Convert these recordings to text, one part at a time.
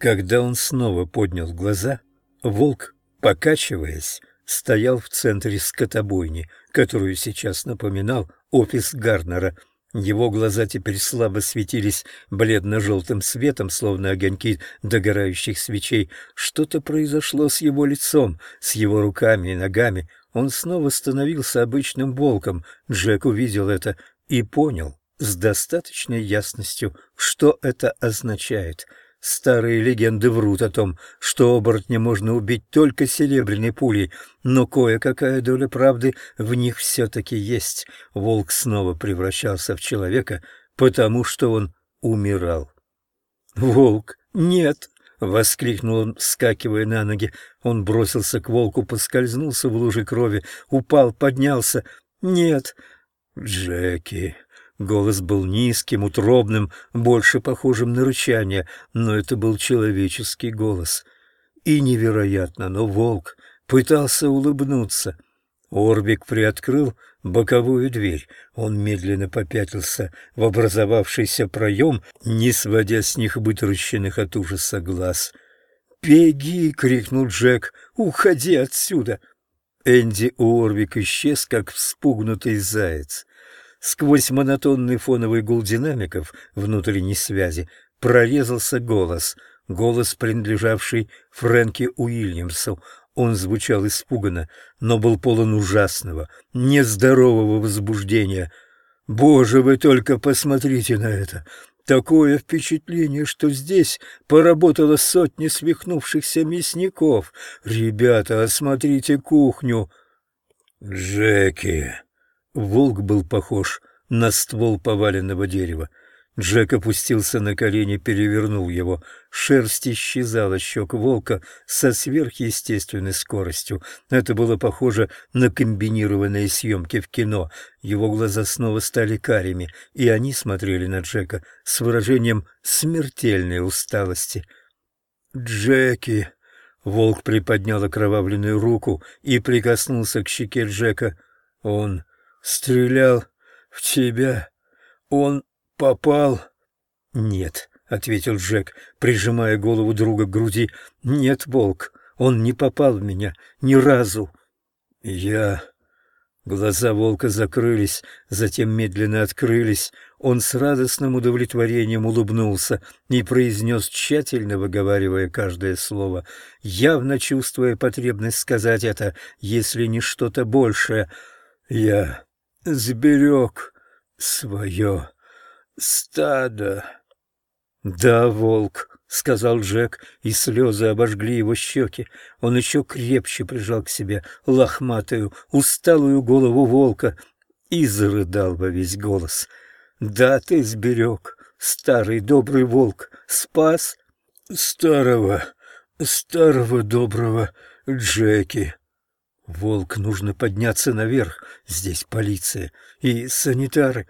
Когда он снова поднял глаза, волк, покачиваясь, стоял в центре скотобойни, которую сейчас напоминал офис Гарнера. Его глаза теперь слабо светились бледно-желтым светом, словно огоньки догорающих свечей. Что-то произошло с его лицом, с его руками и ногами. Он снова становился обычным волком. Джек увидел это и понял с достаточной ясностью, что это означает — Старые легенды врут о том, что оборотня можно убить только серебряной пулей, но кое-какая доля правды в них все-таки есть. Волк снова превращался в человека, потому что он умирал. «Волк, нет!» — воскликнул он, вскакивая на ноги. Он бросился к волку, поскользнулся в луже крови, упал, поднялся. «Нет!» «Джеки!» Голос был низким, утробным, больше похожим на рычание, но это был человеческий голос. И невероятно, но волк пытался улыбнуться. Орбик приоткрыл боковую дверь. Он медленно попятился в образовавшийся проем, не сводя с них вытаращенных от ужаса глаз. «Беги!» — крикнул Джек. «Уходи отсюда!» Энди Уорвик исчез, как вспугнутый заяц. Сквозь монотонный фоновый гул динамиков внутренней связи прорезался голос, голос, принадлежавший Фрэнки Уильямсу. Он звучал испуганно, но был полон ужасного, нездорового возбуждения. «Боже, вы только посмотрите на это! Такое впечатление, что здесь поработало сотни свихнувшихся мясников. Ребята, осмотрите кухню!» «Джеки!» Волк был похож на ствол поваленного дерева. Джек опустился на колени, перевернул его. Шерсть исчезала щек волка со сверхъестественной скоростью. Это было похоже на комбинированные съемки в кино. Его глаза снова стали карими, и они смотрели на Джека с выражением смертельной усталости. «Джеки!» Волк приподнял окровавленную руку и прикоснулся к щеке Джека. Он стрелял в тебя. Он попал. Нет, ответил Джек, прижимая голову друга к груди. Нет, волк, он не попал в меня ни разу. Я Глаза волка закрылись, затем медленно открылись. Он с радостным удовлетворением улыбнулся и произнес, тщательно выговаривая каждое слово, явно чувствуя потребность сказать это, если не что-то большее. «Я сберег свое стадо. — Да, волк, — сказал Джек, и слезы обожгли его щеки. Он еще крепче прижал к себе лохматую, усталую голову волка и зарыдал во весь голос. — Да, ты сберег, старый добрый волк, спас старого, старого доброго Джеки. Волк, нужно подняться наверх. Здесь полиция и санитары.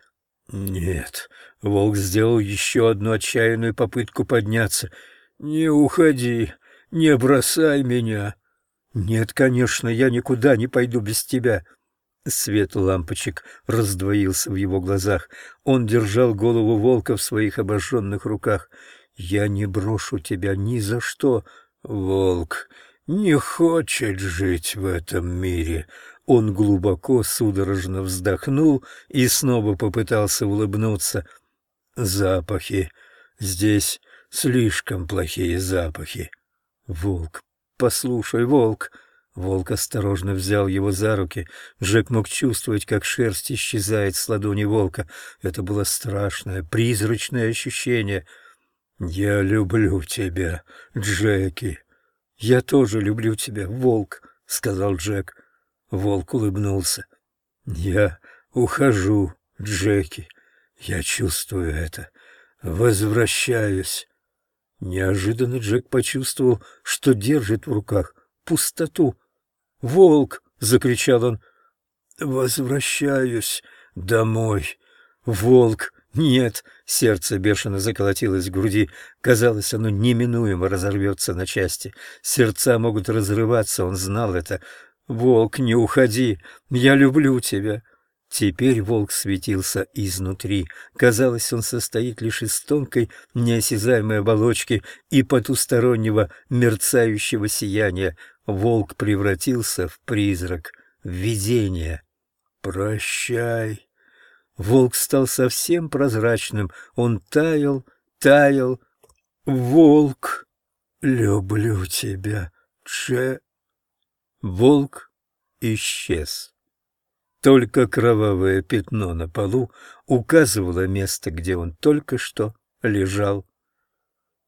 Нет, Волк сделал еще одну отчаянную попытку подняться. Не уходи, не бросай меня. Нет, конечно, я никуда не пойду без тебя. Свет лампочек раздвоился в его глазах. Он держал голову волка в своих обожженных руках. «Я не брошу тебя ни за что, волк не хочет жить в этом мире. Он глубоко, судорожно вздохнул и снова попытался улыбнуться. Запахи. Здесь слишком плохие запахи. Волк. Послушай, волк. Волк осторожно взял его за руки. Джек мог чувствовать, как шерсть исчезает с ладони волка. Это было страшное, призрачное ощущение. «Я люблю тебя, Джеки», «Я тоже люблю тебя, волк», — сказал Джек. Волк улыбнулся. «Я ухожу, Джеки. Я чувствую это. Возвращаюсь». Неожиданно Джек почувствовал, что держит в руках пустоту. «Волк!» — закричал он. «Возвращаюсь домой, волк!» Нет, сердце бешено заколотилось в груди. Казалось, оно неминуемо разорвется на части. Сердца могут разрываться, он знал это. «Волк, не уходи! Я люблю тебя!» Теперь волк светился изнутри. Казалось, он состоит лишь из тонкой, неосязаемой оболочки и потустороннего мерцающего сияния. Волк превратился в призрак, в видение. «Прощай!» Волк стал совсем прозрачным. Он таял, таял. «Волк! Люблю тебя, Дже...» Волк исчез. Только кровавое пятно на полу указывало место, где он только что лежал.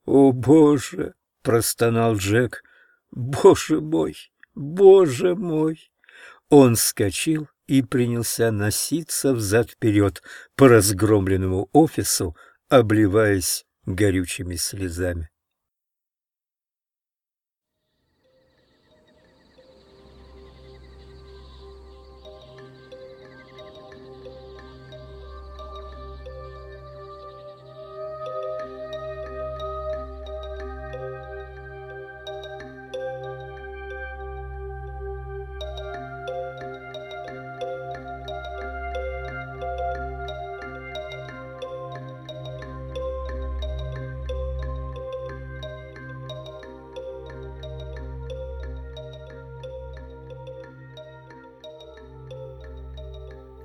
«О, Боже!» — простонал Джек. «Боже мой! Боже мой!» Он вскочил и принялся носиться взад-вперед по разгромленному офису, обливаясь горючими слезами.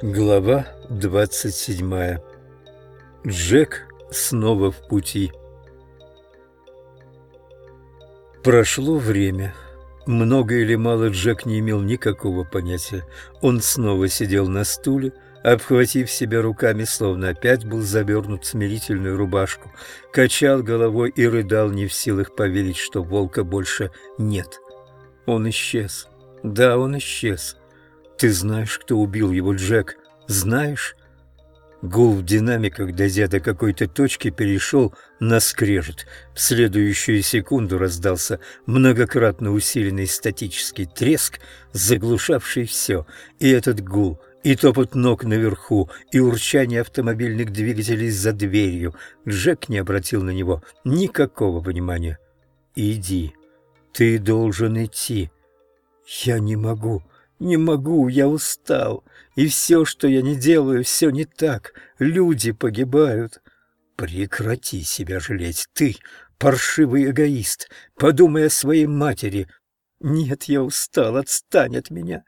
Глава двадцать седьмая. Джек снова в пути. Прошло время. Много или мало Джек не имел никакого понятия. Он снова сидел на стуле, обхватив себя руками, словно опять был завернут в смирительную рубашку, качал головой и рыдал, не в силах поверить, что волка больше нет. Он исчез. Да, он исчез. «Ты знаешь, кто убил его, Джек? Знаешь?» Гул в динамиках, дойдя до какой-то точки, перешел на скрежет. В следующую секунду раздался многократно усиленный статический треск, заглушавший все. И этот гул, и топот ног наверху, и урчание автомобильных двигателей за дверью. Джек не обратил на него никакого внимания. «Иди. Ты должен идти». «Я не могу». Не могу, я устал. И все, что я не делаю, все не так. Люди погибают. Прекрати себя жалеть. Ты паршивый эгоист. Подумай о своей матери. Нет, я устал, отстань от меня.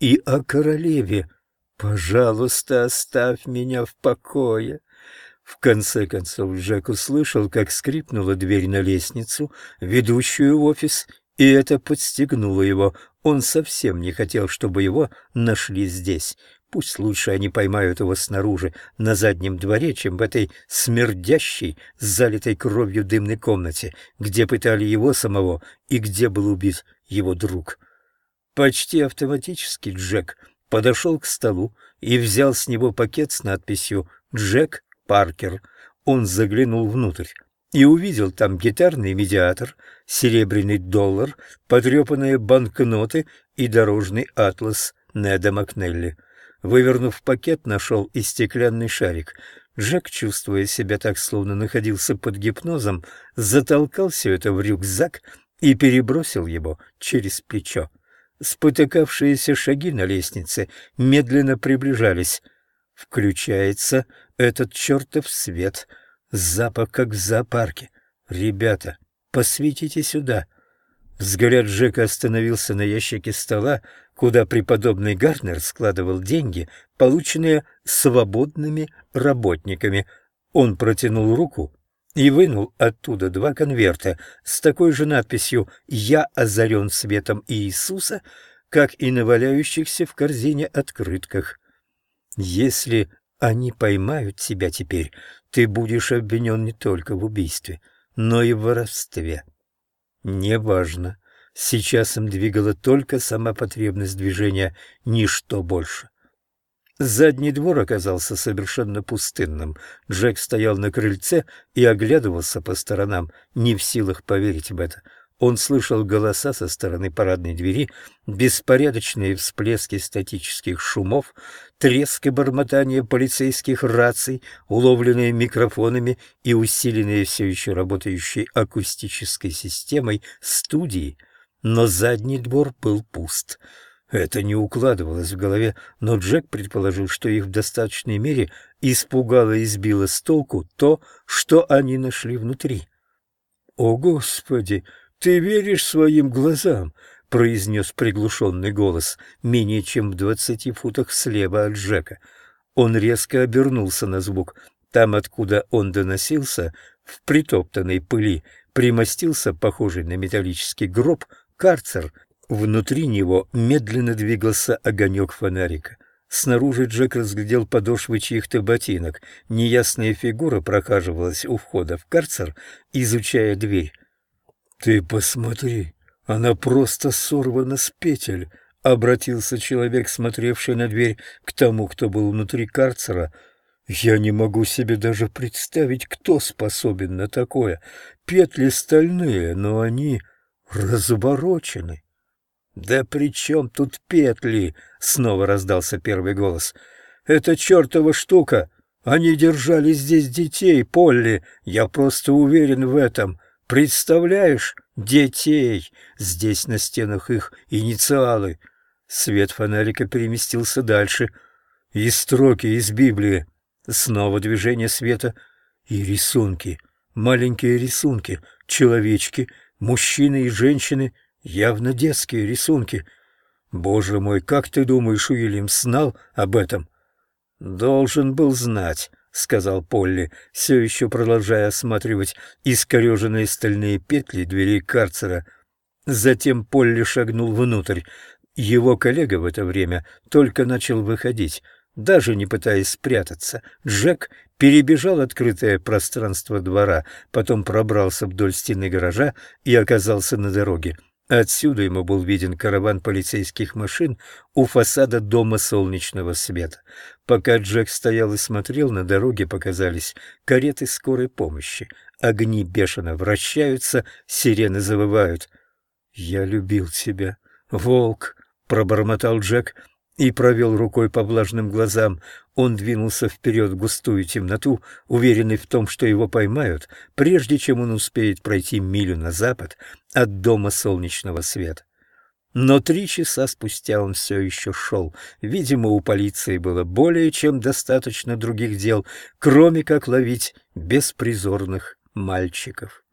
И о королеве. Пожалуйста, оставь меня в покое. В конце концов Джек услышал, как скрипнула дверь на лестницу, ведущую в офис, и это подстегнуло его. Он совсем не хотел, чтобы его нашли здесь. Пусть лучше они поймают его снаружи, на заднем дворе, чем в этой смердящей, залитой кровью дымной комнате, где пытали его самого и где был убит его друг. Почти автоматически Джек подошел к столу и взял с него пакет с надписью «Джек Паркер». Он заглянул внутрь и увидел там гитарный медиатор, серебряный доллар, потрепанные банкноты и дорожный атлас Неда Макнелли. Вывернув пакет, нашел и стеклянный шарик. Джек, чувствуя себя так, словно находился под гипнозом, затолкал все это в рюкзак и перебросил его через плечо. Спотыкавшиеся шаги на лестнице медленно приближались. Включается этот чертов свет — Запах, как в зоопарке. Ребята, посветите сюда. Взгляд Джека остановился на ящике стола, куда преподобный Гарнер складывал деньги, полученные свободными работниками. Он протянул руку и вынул оттуда два конверта с такой же надписью «Я озарен светом Иисуса», как и на валяющихся в корзине открытках. Если они поймают тебя теперь, ты будешь обвинен не только в убийстве, но и в воровстве. Неважно. Сейчас им двигала только сама потребность движения, ничто больше. Задний двор оказался совершенно пустынным. Джек стоял на крыльце и оглядывался по сторонам, не в силах поверить в это. Он слышал голоса со стороны парадной двери, беспорядочные всплески статических шумов, треск и бормотание полицейских раций, уловленные микрофонами и усиленные все еще работающей акустической системой студии. Но задний двор был пуст. Это не укладывалось в голове, но Джек предположил, что их в достаточной мере испугало и сбило с толку то, что они нашли внутри. «О, Господи! Ты веришь своим глазам?» — произнес приглушенный голос, менее чем в двадцати футах слева от Джека. Он резко обернулся на звук. Там, откуда он доносился, в притоптанной пыли, примостился, похожий на металлический гроб, карцер — Внутри него медленно двигался огонек фонарика. Снаружи Джек разглядел подошвы чьих-то ботинок. Неясная фигура прохаживалась у входа в карцер, изучая дверь. «Ты посмотри, она просто сорвана с петель», — обратился человек, смотревший на дверь, к тому, кто был внутри карцера. «Я не могу себе даже представить, кто способен на такое. Петли стальные, но они разворочены». «Да при чем тут петли?» — снова раздался первый голос. «Это чертова штука! Они держали здесь детей, Полли! Я просто уверен в этом! Представляешь? Детей! Здесь на стенах их инициалы!» Свет фонарика переместился дальше. И строки из Библии. Снова движение света и рисунки. Маленькие рисунки, человечки, мужчины и женщины — Явно детские рисунки. Боже мой, как ты думаешь, Уильям знал об этом? Должен был знать, сказал Полли, все еще продолжая осматривать искореженные стальные петли дверей карцера. Затем Полли шагнул внутрь. Его коллега в это время только начал выходить. Даже не пытаясь спрятаться, Джек перебежал открытое пространство двора, потом пробрался вдоль стены гаража и оказался на дороге. Отсюда ему был виден караван полицейских машин у фасада дома солнечного света. Пока Джек стоял и смотрел, на дороге показались кареты скорой помощи. Огни бешено вращаются, сирены завывают. «Я любил тебя, волк!» — пробормотал Джек и провел рукой по влажным глазам. Он двинулся вперед в густую темноту, уверенный в том, что его поймают, прежде чем он успеет пройти милю на запад от дома солнечного света. Но три часа спустя он все еще шел. Видимо, у полиции было более чем достаточно других дел, кроме как ловить беспризорных мальчиков.